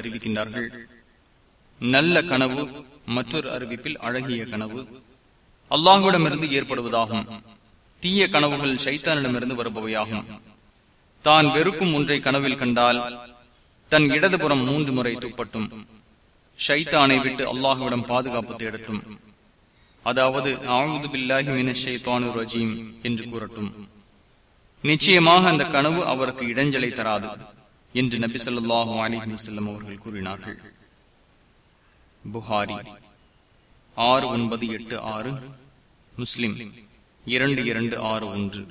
அறிவிக்கின்றார்கள் நல்ல கனவு மற்றொரு அறிவிப்பில் அழகிய கனவு அல்லாஹுவிடமிருந்து ஏற்படுவதாகும். தீய கனவுகள் சைத்தானிடமிருந்து வருபவையாகும். தான் வெறுக்கும் ஒன்றை கனவில் கண்டால் தன் இடதுபுறம் மூன்று முறை துப்பட்டும். ஷைத்தானை விட்டு அல்லாஹுவிடம் பாதுகாப்பு தேடட்டும். அதாவது ஆவுது பில்லாஹி ரஜீம் என்று கூறட்டும். நிச்சயமாக அந்த கனவு அவருக்கு இடைஞ்சலை தராது என்று நபி சொல்லாஹு அலிஹி செல்லம் அவர்கள் கூறினார்கள். புகாரி ஆறு ஒன்பது எட்டு ஆறு முஸ்லிம் இரண்டு இரண்டு ஆறு ஒன்று.